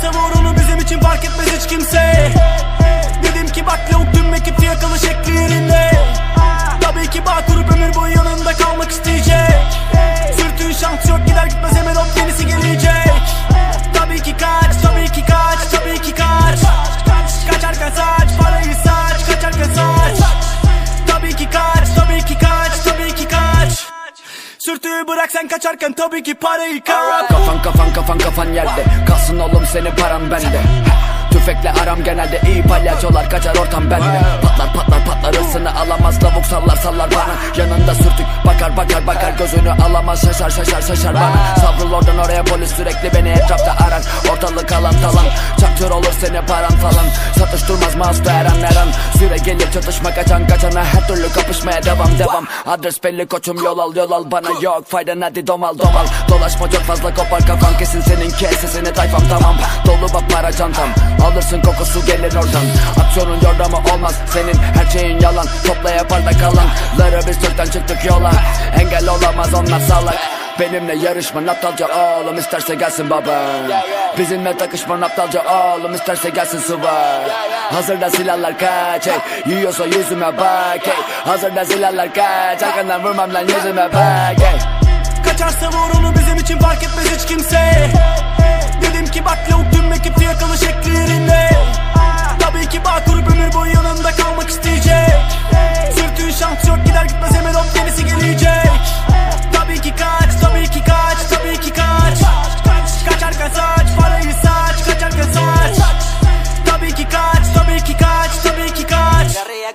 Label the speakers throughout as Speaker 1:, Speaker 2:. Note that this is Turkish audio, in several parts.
Speaker 1: Kaçarsa vur onu bizim için fark etmez hiç kimse. Dedim ki bak lavuk tüm ekip fiyakalı bırak sen kaçarken tabii ki parayı kaç
Speaker 2: Kafan kafan kafan kafan yerde. Kalsın oğlum senin paran bende Tüfekle aram genelde iyi palyaçolar kaçar ortam bende Patlar patlar patlar ısını alamaz lavuk sallar sallar bana. Yanında sürtük bakar bakar bakar gözünü alamaz şaşar şaşar şaşar bana. Savrul oradan oraya polis sürekli beni etrafta arar. Ortalık alan talan çaktır olur seni paran falan. Satış durmaz mouse'da her an her an. Süre gelir çatışma kaçan kaçana her türlü kapışmaya devam devam. Adres belli koçum yol al yol al bana. Yok fayda hadi domal domal. Dolaşma çok fazla kopar kafan kesin senin kesesini tayfam tamam. Dolu bak para çantam alırsın kokusu gelir oradan. Aksiyonun yordamı olmaz. Senin her şeyin yalan. Topla yapar da kalanları biz Türk'ten çıktık yola. Engel olamaz onlar salak. Benimle yarışma aptalca oğlum isterse gelsin baba. Bizimle takışma aptalca oğlum isterse gelsin subay Hazırda silahlar kaç hey Yiyorsa yüzüme bak hey Hazırda silahlar kaç Arkandan vurmam lan yüzüme bak hey
Speaker 1: Kaçarsa vur onu bizim için fark etmez hiç kimse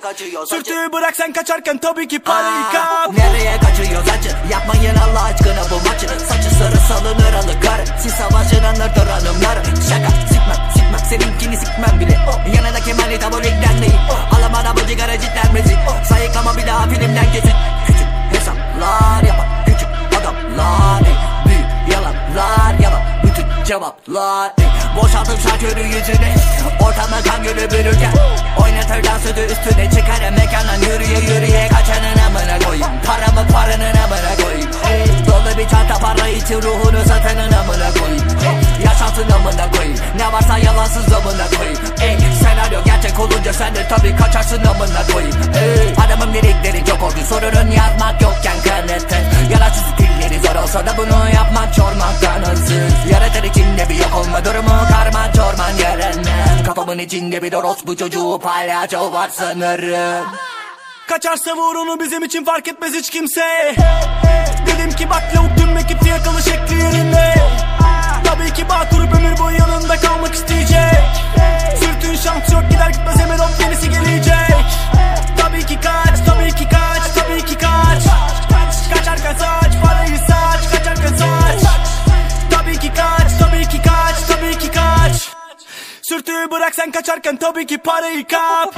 Speaker 3: kaçıyor saçı?
Speaker 1: Sürtüğü bırak sen kaçarken tabii ki parayı kap.
Speaker 3: Nereye kaçıyor saçı? Yapmayın Allah aşkına bu maçı. Saçı sarı salınır alı kar Siz savaşın anırdır hanımlar Şaka sikmem sikmem. Seninkini sikmem bile. Yanına kemali tabulikten değil Alamana bu sigara cidden müzik Sayıklama bir daha filmden kesin. Küçük hesaplar yapan Küçük adamlar ey. Büyük yalanlar yalan Bütün cevaplar ey. Boşaltım şarkörü yüzüne Ne varsa yalansız amına koyayım. Ey, Senaryo gerçek olunca sen de tabi kaçarsın amına koyayım. Ey, Adamın lirikleri çok oldu sorunun yazmak yokken kanıtı Yararsız dilleri zor olsa da bunu yapmak çormaktan hızsız Yaratır içinde bir yok olma durumu karman çorman yarından Kafamın içinde bir orospu çocuğu palyaço var sanırım.
Speaker 1: Kaçarsa vur onu bizim için fark etmez hiç kimse. Dedim ki bak lavuk tüm ekip fiyakalı şekli yerinde kaç, tabii ki kaç Sürtüğü bırak sen kaçarken tabii ki parayı kap